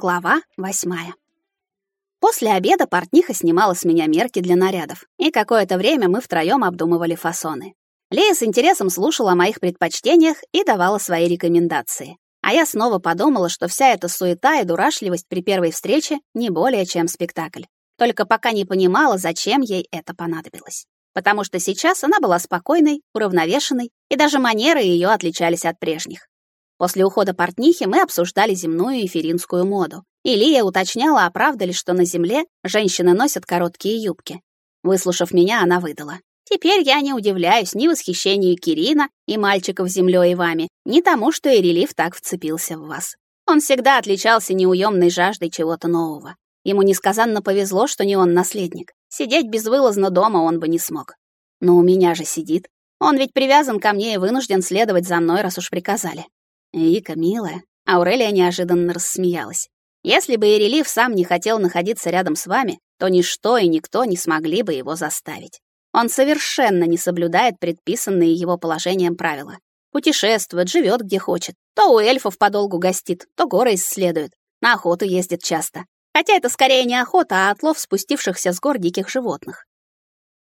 Глава восьмая. После обеда портниха снимала с меня мерки для нарядов, и какое-то время мы втроем обдумывали фасоны. Лея с интересом слушала о моих предпочтениях и давала свои рекомендации. А я снова подумала, что вся эта суета и дурашливость при первой встрече не более чем спектакль. Только пока не понимала, зачем ей это понадобилось. Потому что сейчас она была спокойной, уравновешенной, и даже манеры ее отличались от прежних. После ухода портнихи мы обсуждали земную эфиринскую моду. И Лия уточняла, а ли, что на земле женщины носят короткие юбки. Выслушав меня, она выдала. Теперь я не удивляюсь ни восхищению Кирина и мальчиков землей и вами, ни тому, что Ирелив так вцепился в вас. Он всегда отличался неуемной жаждой чего-то нового. Ему несказанно повезло, что не он наследник. Сидеть безвылазно дома он бы не смог. Но у меня же сидит. Он ведь привязан ко мне и вынужден следовать за мной, раз уж приказали. Вика, милая, Аурелия неожиданно рассмеялась. Если бы Ирелив сам не хотел находиться рядом с вами, то ничто и никто не смогли бы его заставить. Он совершенно не соблюдает предписанные его положением правила. Путешествует, живет где хочет. То у эльфов подолгу гостит, то горы исследует. На охоту ездит часто. Хотя это скорее не охота, а отлов спустившихся с гор диких животных.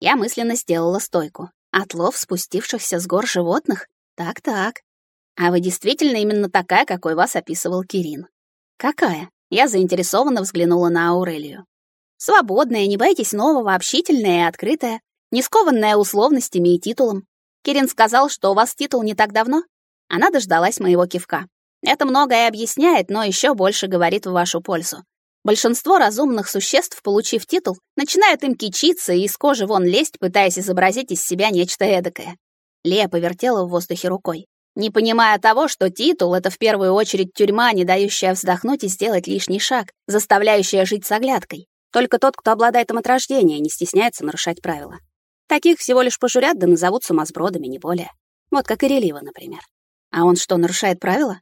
Я мысленно сделала стойку. Отлов спустившихся с гор животных? Так-так. А вы действительно именно такая, какой вас описывал Кирин. Какая? Я заинтересованно взглянула на Аурелию. Свободная, не боитесь нового, общительная и открытая, не скованная условностями и титулом. Кирин сказал, что у вас титул не так давно. Она дождалась моего кивка. Это многое объясняет, но еще больше говорит в вашу пользу. Большинство разумных существ, получив титул, начинают им кичиться и из кожи вон лезть, пытаясь изобразить из себя нечто эдакое. Лея повертела в воздухе рукой не понимая того, что титул — это в первую очередь тюрьма, не дающая вздохнуть и сделать лишний шаг, заставляющая жить с оглядкой. Только тот, кто обладает им от рождения, не стесняется нарушать правила. Таких всего лишь пожурят да назовут сумасбродами, не более. Вот как и Релива, например. А он что, нарушает правила?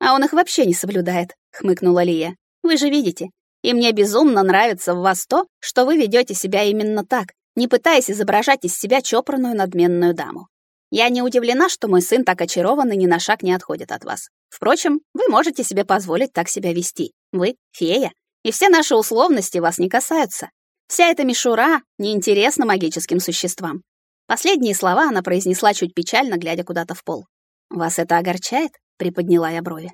А он их вообще не соблюдает, хмыкнула Лия. Вы же видите. И мне безумно нравится в вас то, что вы ведете себя именно так, не пытаясь изображать из себя чопорную надменную даму. Я не удивлена, что мой сын так очарован и ни на шаг не отходит от вас. Впрочем, вы можете себе позволить так себя вести. Вы — фея, и все наши условности вас не касаются. Вся эта мишура неинтересна магическим существам. Последние слова она произнесла чуть печально, глядя куда-то в пол. «Вас это огорчает?» — приподняла я брови.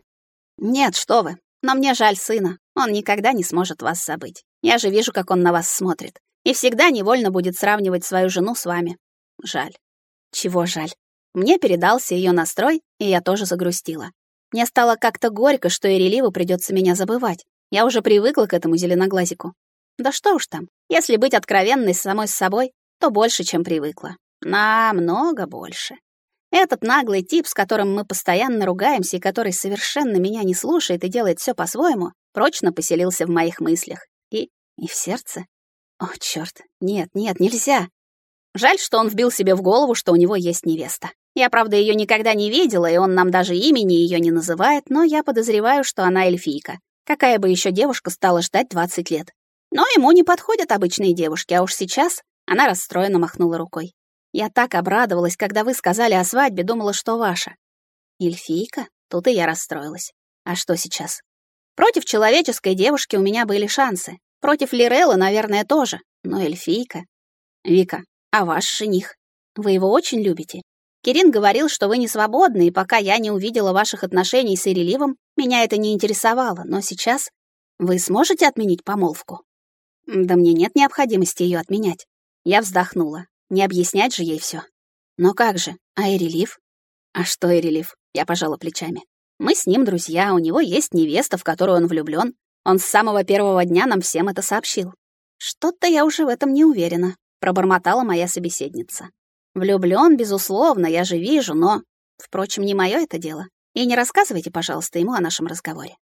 «Нет, что вы, но мне жаль сына. Он никогда не сможет вас забыть. Я же вижу, как он на вас смотрит. И всегда невольно будет сравнивать свою жену с вами. Жаль. Чего жаль. Мне передался ее настрой, и я тоже загрустила. Мне стало как-то горько, что Иреливу придется меня забывать. Я уже привыкла к этому зеленоглазику. Да что уж там, если быть откровенной с самой с собой, то больше, чем привыкла. Намного больше. Этот наглый тип, с которым мы постоянно ругаемся и который совершенно меня не слушает и делает все по-своему, прочно поселился в моих мыслях. И... и в сердце. О, черт, нет, нет, нельзя. Жаль, что он вбил себе в голову, что у него есть невеста. Я, правда, ее никогда не видела, и он нам даже имени ее не называет, но я подозреваю, что она эльфийка. Какая бы еще девушка стала ждать 20 лет? Но ему не подходят обычные девушки, а уж сейчас она расстроенно махнула рукой. Я так обрадовалась, когда вы сказали о свадьбе, думала, что ваша. Эльфийка? Тут и я расстроилась. А что сейчас? Против человеческой девушки у меня были шансы. Против Лирелла, наверное, тоже. Но эльфийка... Вика, а ваш жених? Вы его очень любите? Кирин говорил, что вы не свободны, и пока я не увидела ваших отношений с Иреливом, меня это не интересовало, но сейчас вы сможете отменить помолвку? Да мне нет необходимости ее отменять. Я вздохнула. Не объяснять же ей все. Но как же? А Ирелив? А что Ирелив? Я пожала плечами. Мы с ним друзья, у него есть невеста, в которую он влюблен. Он с самого первого дня нам всем это сообщил. Что-то я уже в этом не уверена пробормотала моя собеседница. Влюблён, безусловно, я же вижу, но, впрочем, не моё это дело. И не рассказывайте, пожалуйста, ему о нашем разговоре.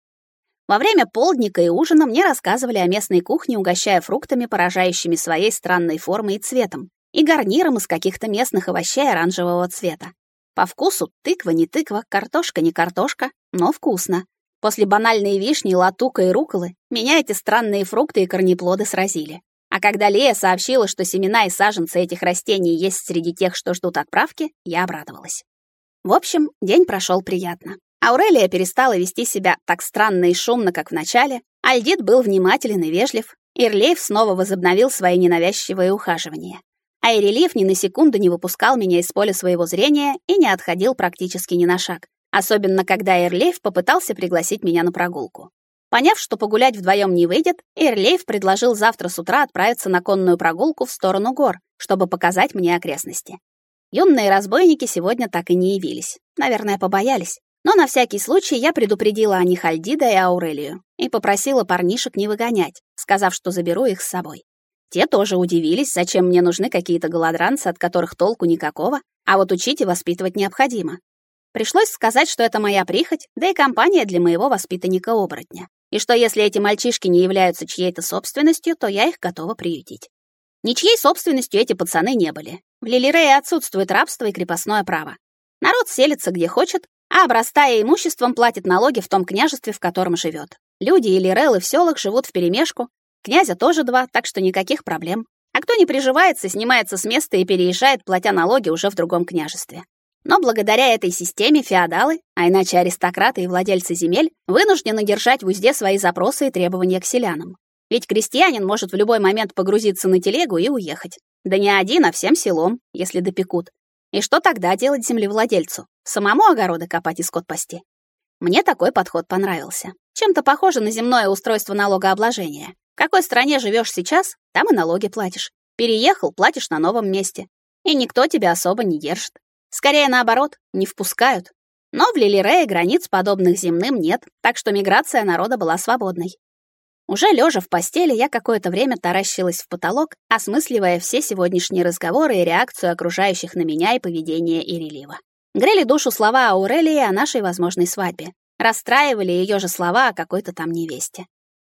Во время полдника и ужина мне рассказывали о местной кухне, угощая фруктами, поражающими своей странной формой и цветом, и гарниром из каких-то местных овощей оранжевого цвета. По вкусу тыква не тыква, картошка не картошка, но вкусно. После банальной вишни, латука и руколы меня эти странные фрукты и корнеплоды сразили. А когда Лея сообщила, что семена и саженцы этих растений есть среди тех, что ждут отправки, я обрадовалась. В общем, день прошел приятно. Аурелия перестала вести себя так странно и шумно, как в начале, Альдит был внимателен и вежлив, Ирлейф снова возобновил свои ненавязчивые ухаживания. А Ирелиев ни на секунду не выпускал меня из поля своего зрения и не отходил практически ни на шаг, особенно когда Ирлейф попытался пригласить меня на прогулку. Поняв, что погулять вдвоем не выйдет, Ирлейф предложил завтра с утра отправиться на конную прогулку в сторону гор, чтобы показать мне окрестности. Юные разбойники сегодня так и не явились. Наверное, побоялись. Но на всякий случай я предупредила о них Альдида и Аурелию и попросила парнишек не выгонять, сказав, что заберу их с собой. Те тоже удивились, зачем мне нужны какие-то голодранцы, от которых толку никакого, а вот учить и воспитывать необходимо. Пришлось сказать, что это моя прихоть, да и компания для моего воспитанника-оборотня. И что если эти мальчишки не являются чьей-то собственностью, то я их готова приютить. Ничьей собственностью эти пацаны не были. В Лилирее отсутствует рабство и крепостное право. Народ селится где хочет, а обрастая имуществом платит налоги в том княжестве, в котором живет. Люди и лирелы в селах живут вперемешку, князя тоже два, так что никаких проблем. А кто не приживается, снимается с места и переезжает, платя налоги уже в другом княжестве. Но благодаря этой системе феодалы, а иначе аристократы и владельцы земель, вынуждены держать в узде свои запросы и требования к селянам. Ведь крестьянин может в любой момент погрузиться на телегу и уехать. Да не один, а всем селом, если допекут. И что тогда делать землевладельцу? Самому огороды копать и скот пасти? Мне такой подход понравился. Чем-то похоже на земное устройство налогообложения. В какой стране живешь сейчас, там и налоги платишь. Переехал, платишь на новом месте. И никто тебя особо не держит. Скорее наоборот, не впускают. Но в Лилирее границ подобных земным нет, так что миграция народа была свободной. Уже лежа в постели, я какое-то время таращилась в потолок, осмысливая все сегодняшние разговоры и реакцию окружающих на меня и поведение Ирелива. Грели душу слова Аурелии о нашей возможной свадьбе. Расстраивали ее же слова о какой-то там невесте.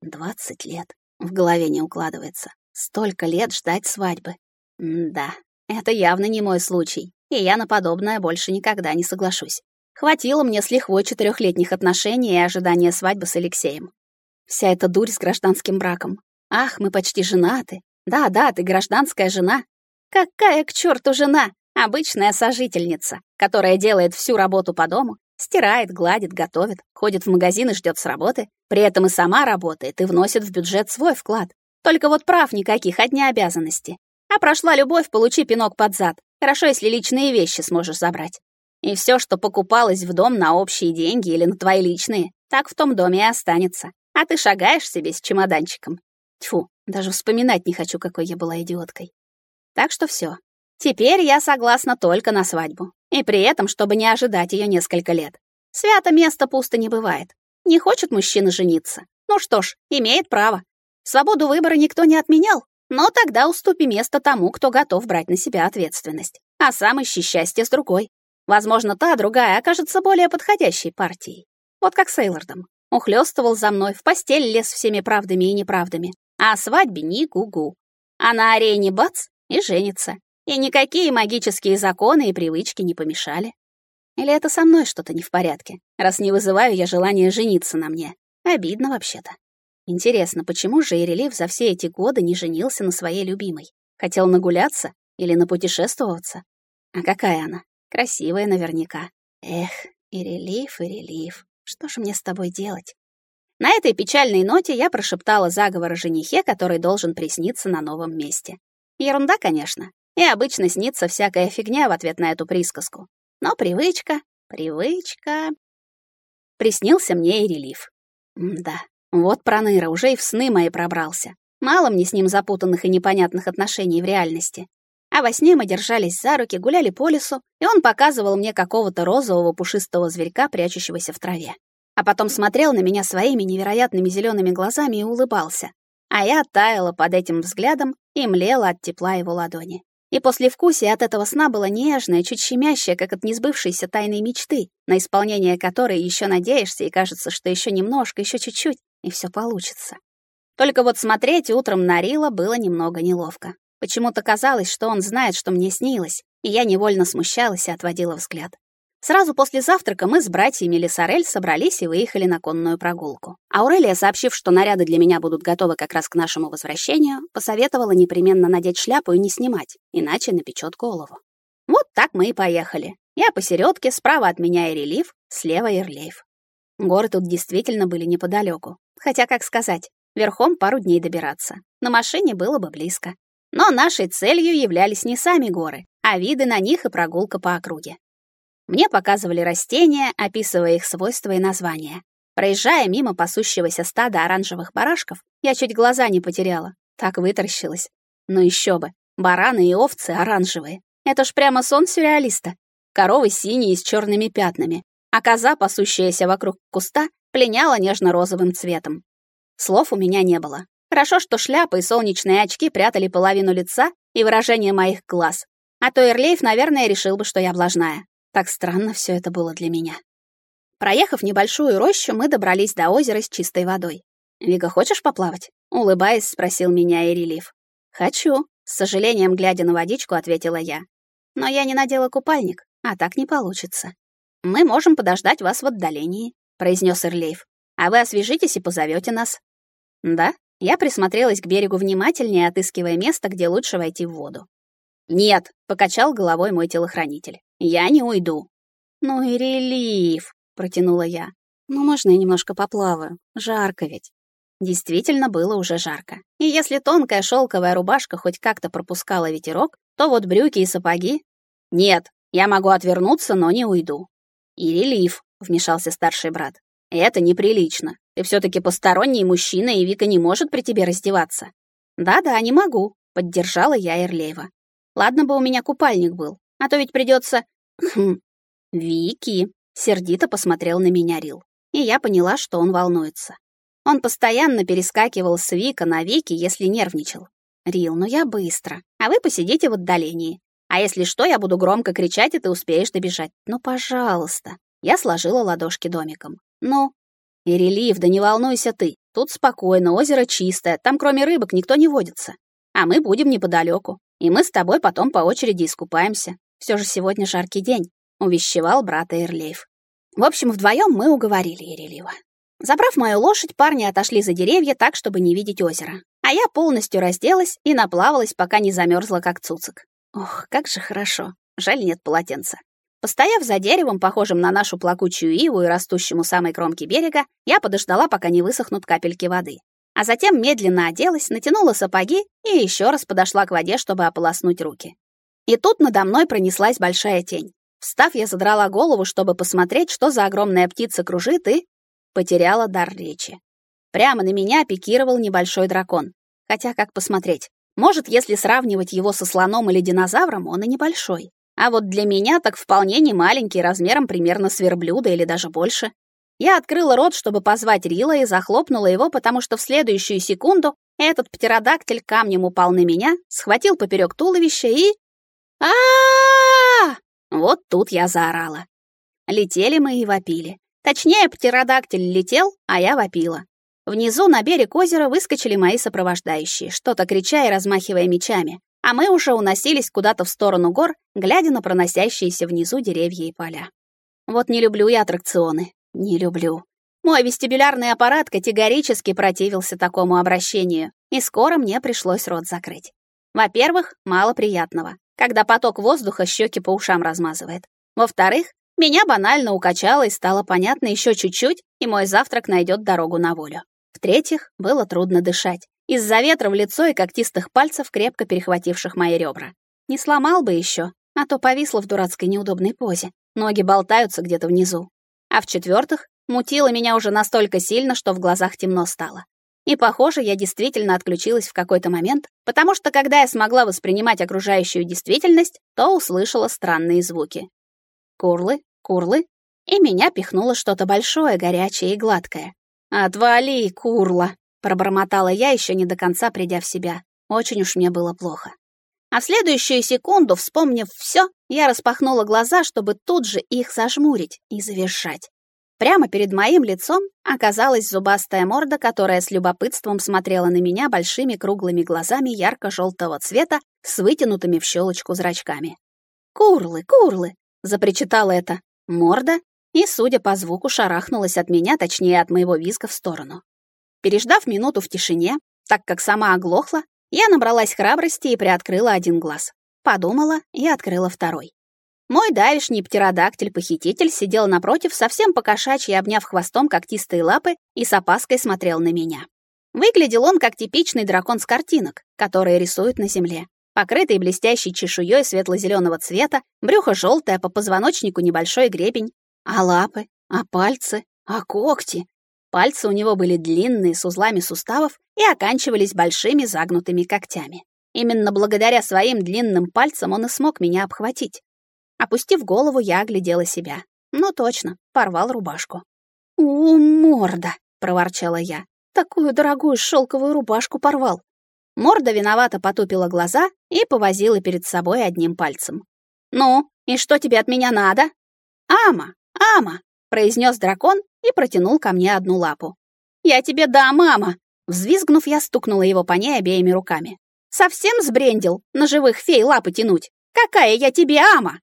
Двадцать лет. В голове не укладывается. Столько лет ждать свадьбы. М да, это явно не мой случай, и я на подобное больше никогда не соглашусь. Хватило мне с лихвой четырехлетних отношений и ожидания свадьбы с Алексеем. Вся эта дурь с гражданским браком. Ах, мы почти женаты. Да, да, ты гражданская жена. Какая к черту жена? Обычная сожительница, которая делает всю работу по дому, стирает, гладит, готовит, ходит в магазин и ждет с работы, при этом и сама работает и вносит в бюджет свой вклад. Только вот прав никаких, одни обязанности. А прошла любовь, получи пинок под зад. Хорошо, если личные вещи сможешь забрать. И все, что покупалось в дом на общие деньги или на твои личные, так в том доме и останется а ты шагаешь себе с чемоданчиком. Тьфу, даже вспоминать не хочу, какой я была идиоткой. Так что все. Теперь я согласна только на свадьбу. И при этом, чтобы не ожидать ее несколько лет. Свято место пусто не бывает. Не хочет мужчина жениться. Ну что ж, имеет право. Свободу выбора никто не отменял, но тогда уступи место тому, кто готов брать на себя ответственность. А сам ищи счастье с другой. Возможно, та другая окажется более подходящей партией. Вот как с Эйлордом. Ухлёстывал за мной, в постель лез всеми правдами и неправдами. А о свадьбе ни гу-гу. А на арене бац и женится. И никакие магические законы и привычки не помешали. Или это со мной что-то не в порядке, раз не вызываю я желания жениться на мне? Обидно вообще-то. Интересно, почему же Ирелив за все эти годы не женился на своей любимой? Хотел нагуляться или напутешествоваться? А какая она? Красивая наверняка. Эх, Ирелив, Ирелив. Что же мне с тобой делать? На этой печальной ноте я прошептала заговор о женихе, который должен присниться на новом месте. Ерунда, конечно. И обычно снится всякая фигня в ответ на эту присказку. Но привычка, привычка... Приснился мне и релиф. да, вот проныра уже и в сны мои пробрался. Мало мне с ним запутанных и непонятных отношений в реальности. А во сне мы держались за руки, гуляли по лесу, и он показывал мне какого-то розового пушистого зверька, прячущегося в траве. А потом смотрел на меня своими невероятными зелеными глазами и улыбался. А я таяла под этим взглядом и млела от тепла его ладони. И послевкусие от этого сна было нежное, чуть щемящее, как от несбывшейся тайной мечты, на исполнение которой еще надеешься и кажется, что еще немножко, еще чуть-чуть, и все получится. Только вот смотреть утром на Рила было немного неловко. Почему-то казалось, что он знает, что мне снилось, и я невольно смущалась и отводила взгляд. Сразу после завтрака мы с братьями Лесарель собрались и выехали на конную прогулку. Аурелия, сообщив, что наряды для меня будут готовы как раз к нашему возвращению, посоветовала непременно надеть шляпу и не снимать, иначе напечет голову. Вот так мы и поехали. Я посередке, справа от меня Ирелив, слева Ирлейф. Горы тут действительно были неподалеку, Хотя, как сказать, верхом пару дней добираться. На машине было бы близко. Но нашей целью являлись не сами горы, а виды на них и прогулка по округе. Мне показывали растения, описывая их свойства и названия. Проезжая мимо пасущегося стада оранжевых барашков, я чуть глаза не потеряла. Так вытаращилась. Ну еще бы, бараны и овцы оранжевые. Это ж прямо сон сюрреалиста. Коровы синие с черными пятнами, а коза, пасущаяся вокруг куста, пленяла нежно-розовым цветом. Слов у меня не было. Хорошо, что шляпа и солнечные очки прятали половину лица и выражение моих глаз. А то Эрлейф, наверное, решил бы, что я блажная. Так странно все это было для меня. Проехав небольшую рощу, мы добрались до озера с чистой водой. «Вика, хочешь поплавать?» — улыбаясь, спросил меня Эрелиф. «Хочу», — с сожалением глядя на водичку, ответила я. «Но я не надела купальник, а так не получится». «Мы можем подождать вас в отдалении», — произнес Эрлейф. «А вы освежитесь и позовете нас». «Да?» Я присмотрелась к берегу внимательнее, отыскивая место, где лучше войти в воду. «Нет», — покачал головой мой телохранитель. «Я не уйду». «Ну и релиф», — протянула я. «Ну, можно я немножко поплаваю? Жарко ведь». Действительно было уже жарко. И если тонкая шелковая рубашка хоть как-то пропускала ветерок, то вот брюки и сапоги... Нет, я могу отвернуться, но не уйду. И релиф, вмешался старший брат. Это неприлично. Ты все-таки посторонний мужчина, и Вика не может при тебе раздеваться. Да-да, не могу, поддержала я Эрлеева. Ладно бы у меня купальник был, а то ведь придется... Хм. Вики, сердито посмотрел на меня Рил. И я поняла, что он волнуется. Он постоянно перескакивал с Вика на Вики, если нервничал. Рил, ну я быстро, а вы посидите в отдалении. А если что, я буду громко кричать, и ты успеешь добежать. Ну, пожалуйста. Я сложила ладошки домиком. Ну, и релиф, да не волнуйся ты. Тут спокойно, озеро чистое, там кроме рыбок никто не водится. А мы будем неподалеку. И мы с тобой потом по очереди искупаемся. Все же сегодня жаркий день, увещевал брата Ирлейф. В общем, вдвоем мы уговорили Ерелива. Забрав мою лошадь, парни отошли за деревья так, чтобы не видеть озера. А я полностью разделась и наплавалась, пока не замерзла, как цуцик. Ох, как же хорошо. Жаль, нет полотенца. Постояв за деревом, похожим на нашу плакучую иву и растущему у самой кромки берега, я подождала, пока не высохнут капельки воды. А затем медленно оделась, натянула сапоги и еще раз подошла к воде, чтобы ополоснуть руки. И тут надо мной пронеслась большая тень. Встав, я задрала голову, чтобы посмотреть, что за огромная птица кружит, и потеряла дар речи. Прямо на меня пикировал небольшой дракон. Хотя, как посмотреть? Может, если сравнивать его со слоном или динозавром, он и небольшой. А вот для меня так вполне не маленький, размером примерно с верблюда или даже больше. Я открыла рот, чтобы позвать Рила, и захлопнула его, потому что в следующую секунду этот птеродактиль камнем упал на меня, схватил поперек туловища и... а а Вот тут я заорала. Летели мы и вопили. Точнее, птеродактиль летел, а я вопила. Внизу на берег озера выскочили мои сопровождающие, что-то крича и размахивая мечами, а мы уже уносились куда-то в сторону гор, глядя на проносящиеся внизу деревья и поля. Вот не люблю я аттракционы, не люблю. Мой вестибулярный аппарат категорически противился такому обращению, и скоро мне пришлось рот закрыть. Во-первых, мало приятного, когда поток воздуха щеки по ушам размазывает. Во-вторых, меня банально укачало и стало понятно еще чуть-чуть, и мой завтрак найдет дорогу на волю. В-третьих, было трудно дышать. Из-за ветра в лицо и когтистых пальцев, крепко перехвативших мои ребра. Не сломал бы еще, а то повисла в дурацкой неудобной позе. Ноги болтаются где-то внизу. А в-четвертых, мутило меня уже настолько сильно, что в глазах темно стало. И, похоже, я действительно отключилась в какой-то момент, потому что, когда я смогла воспринимать окружающую действительность, то услышала странные звуки. Курлы, курлы, и меня пихнуло что-то большое, горячее и гладкое. «Отвали, курла!» — пробормотала я, еще не до конца придя в себя. Очень уж мне было плохо. А в следующую секунду, вспомнив все, я распахнула глаза, чтобы тут же их зажмурить и завершать. Прямо перед моим лицом оказалась зубастая морда, которая с любопытством смотрела на меня большими круглыми глазами ярко-желтого цвета с вытянутыми в щелочку зрачками. «Курлы, курлы!» — запричитала эта морда и, судя по звуку, шарахнулась от меня, точнее, от моего визга в сторону. Переждав минуту в тишине, так как сама оглохла, я набралась храбрости и приоткрыла один глаз. Подумала и открыла второй. Мой давишний птеродактиль-похититель сидел напротив, совсем покошачьи, обняв хвостом когтистые лапы и с опаской смотрел на меня. Выглядел он как типичный дракон с картинок, которые рисуют на земле. Покрытый блестящей чешуей светло-зеленого цвета, брюхо желтое, по позвоночнику небольшой гребень. А лапы? А пальцы? А когти? Пальцы у него были длинные, с узлами суставов и оканчивались большими загнутыми когтями. Именно благодаря своим длинным пальцам он и смог меня обхватить. Опустив голову, я оглядела себя. Ну точно, порвал рубашку. «О, морда!» — проворчала я. «Такую дорогую шелковую рубашку порвал. Морда виновато потупила глаза и повозила перед собой одним пальцем. «Ну, и что тебе от меня надо?» «Ама, ама!» — произнес дракон и протянул ко мне одну лапу. «Я тебе дам, мама!» Взвизгнув, я стукнула его по ней обеими руками. «Совсем сбрендил на живых фей лапы тянуть? Какая я тебе ама?»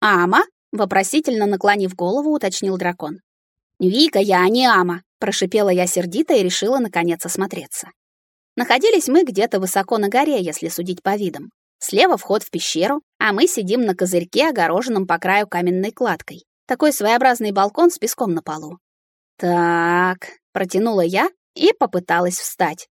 «Ама?» — вопросительно наклонив голову, уточнил дракон. «Вика, я не ама!» — прошипела я сердито и решила наконец осмотреться. Находились мы где-то высоко на горе, если судить по видам. Слева вход в пещеру, а мы сидим на козырьке, огороженном по краю каменной кладкой. Такой своеобразный балкон с песком на полу. «Так», — протянула я и попыталась встать.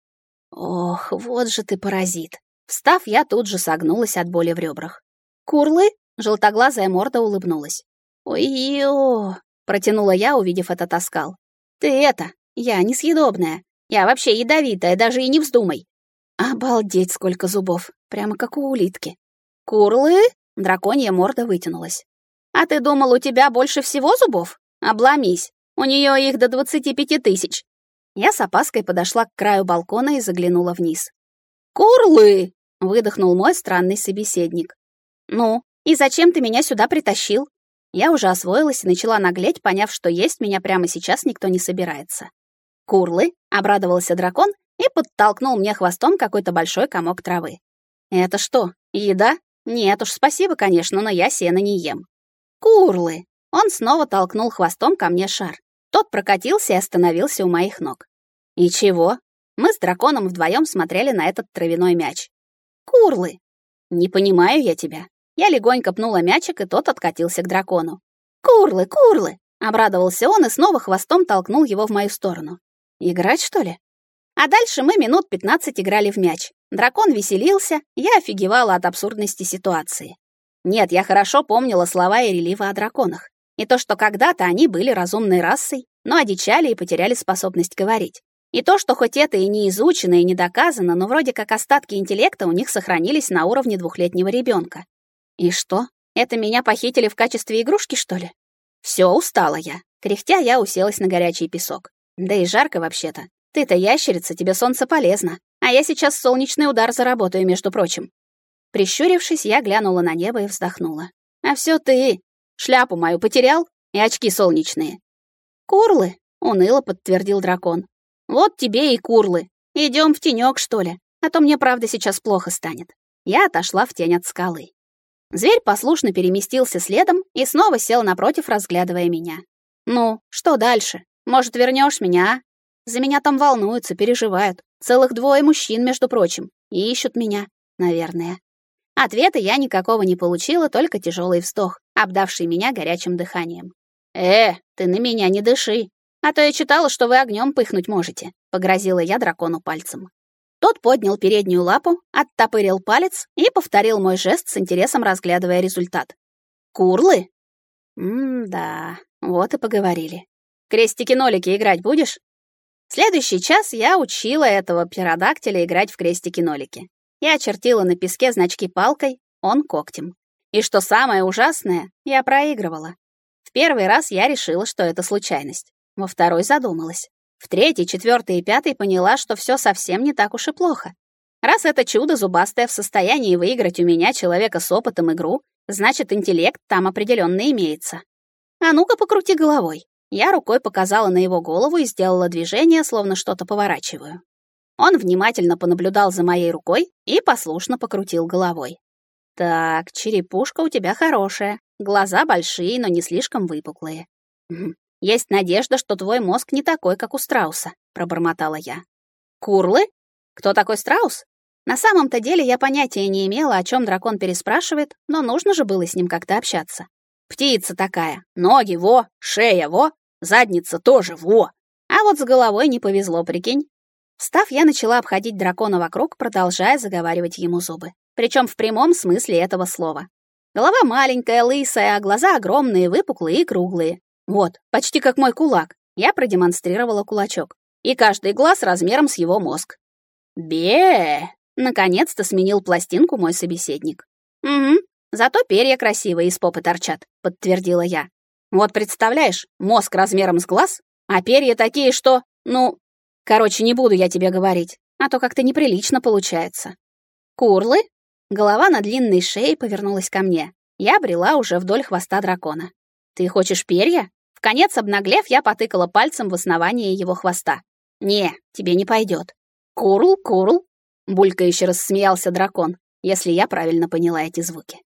«Ох, вот же ты паразит!» Встав, я тут же согнулась от боли в ребрах. «Курлы?» — желтоглазая морда улыбнулась. «Ой-ё!» — протянула я, увидев этот оскал. «Ты это, я несъедобная. Я вообще ядовитая, даже и не вздумай. Обалдеть, сколько зубов, прямо как у улитки. Курлы? Драконья морда вытянулась. А ты думал, у тебя больше всего зубов? Обломись. У нее их до двадцати пяти тысяч. Я с опаской подошла к краю балкона и заглянула вниз. «Курлы!» — выдохнул мой странный собеседник. «Ну, и зачем ты меня сюда притащил?» Я уже освоилась и начала наглеть, поняв, что есть меня прямо сейчас никто не собирается. «Курлы?» — обрадовался дракон и подтолкнул мне хвостом какой-то большой комок травы. «Это что, еда? Нет уж, спасибо, конечно, но я сено не ем». «Курлы!» Он снова толкнул хвостом ко мне шар. Тот прокатился и остановился у моих ног. «И чего?» Мы с драконом вдвоем смотрели на этот травяной мяч. «Курлы!» «Не понимаю я тебя». Я легонько пнула мячик, и тот откатился к дракону. «Курлы, курлы!» Обрадовался он и снова хвостом толкнул его в мою сторону. Играть, что ли? А дальше мы минут 15 играли в мяч. Дракон веселился, я офигевала от абсурдности ситуации. Нет, я хорошо помнила слова и релива о драконах. И то, что когда-то они были разумной расой, но одичали и потеряли способность говорить. И то, что хоть это и не изучено и не доказано, но вроде как остатки интеллекта у них сохранились на уровне двухлетнего ребенка. И что? Это меня похитили в качестве игрушки, что ли? Все, устала я. Кряхтя я уселась на горячий песок. Да и жарко вообще-то. Ты-то ящерица, тебе солнце полезно. А я сейчас солнечный удар заработаю, между прочим. Прищурившись, я глянула на небо и вздохнула. А все ты. Шляпу мою потерял и очки солнечные. Курлы, уныло подтвердил дракон. Вот тебе и курлы. Идем в тенек, что ли? А то мне правда сейчас плохо станет. Я отошла в тень от скалы. Зверь послушно переместился следом и снова сел напротив, разглядывая меня. Ну, что дальше? Может, вернешь меня, а? За меня там волнуются, переживают. Целых двое мужчин, между прочим, и ищут меня, наверное. Ответа я никакого не получила, только тяжелый вздох, обдавший меня горячим дыханием. «Э, ты на меня не дыши, а то я читала, что вы огнем пыхнуть можете», — погрозила я дракону пальцем. Тот поднял переднюю лапу, оттопырил палец и повторил мой жест с интересом, разглядывая результат. «Курлы?» «М-да, вот и поговорили. Крестики-нолики играть будешь? Следующий час я учила этого птеродактиля играть в крестики-нолики. Я чертила на песке значки палкой, он когтем. И что самое ужасное, я проигрывала. В первый раз я решила, что это случайность. Во второй задумалась. В третий, четвертый и пятый поняла, что все совсем не так уж и плохо. Раз это чудо зубастое в состоянии выиграть у меня человека с опытом игру, значит, интеллект там определенно имеется. А ну-ка покрути головой. Я рукой показала на его голову и сделала движение, словно что-то поворачиваю. Он внимательно понаблюдал за моей рукой и послушно покрутил головой. «Так, черепушка у тебя хорошая, глаза большие, но не слишком выпуклые. Есть надежда, что твой мозг не такой, как у страуса», — пробормотала я. «Курлы? Кто такой страус?» На самом-то деле я понятия не имела, о чем дракон переспрашивает, но нужно же было с ним как-то общаться. Птица такая, ноги во, шея во, задница тоже во. А вот с головой не повезло, прикинь. Встав, я начала обходить дракона вокруг, продолжая заговаривать ему зубы. Причем в прямом смысле этого слова. Голова маленькая, лысая, а глаза огромные, выпуклые и круглые. Вот, почти как мой кулак. Я продемонстрировала кулачок. И каждый глаз размером с его мозг. бе Наконец-то сменил пластинку мой собеседник. «Угу, зато перья красивые из попы торчат», — подтвердила я. «Вот представляешь, мозг размером с глаз, а перья такие, что... Ну, короче, не буду я тебе говорить, а то как-то неприлично получается». «Курлы?» Голова на длинной шее повернулась ко мне. Я брела уже вдоль хвоста дракона. «Ты хочешь перья?» В конец обнаглев, я потыкала пальцем в основание его хвоста. «Не, тебе не пойдет. Курл, курл, Булькающе рассмеялся дракон, если я правильно поняла эти звуки.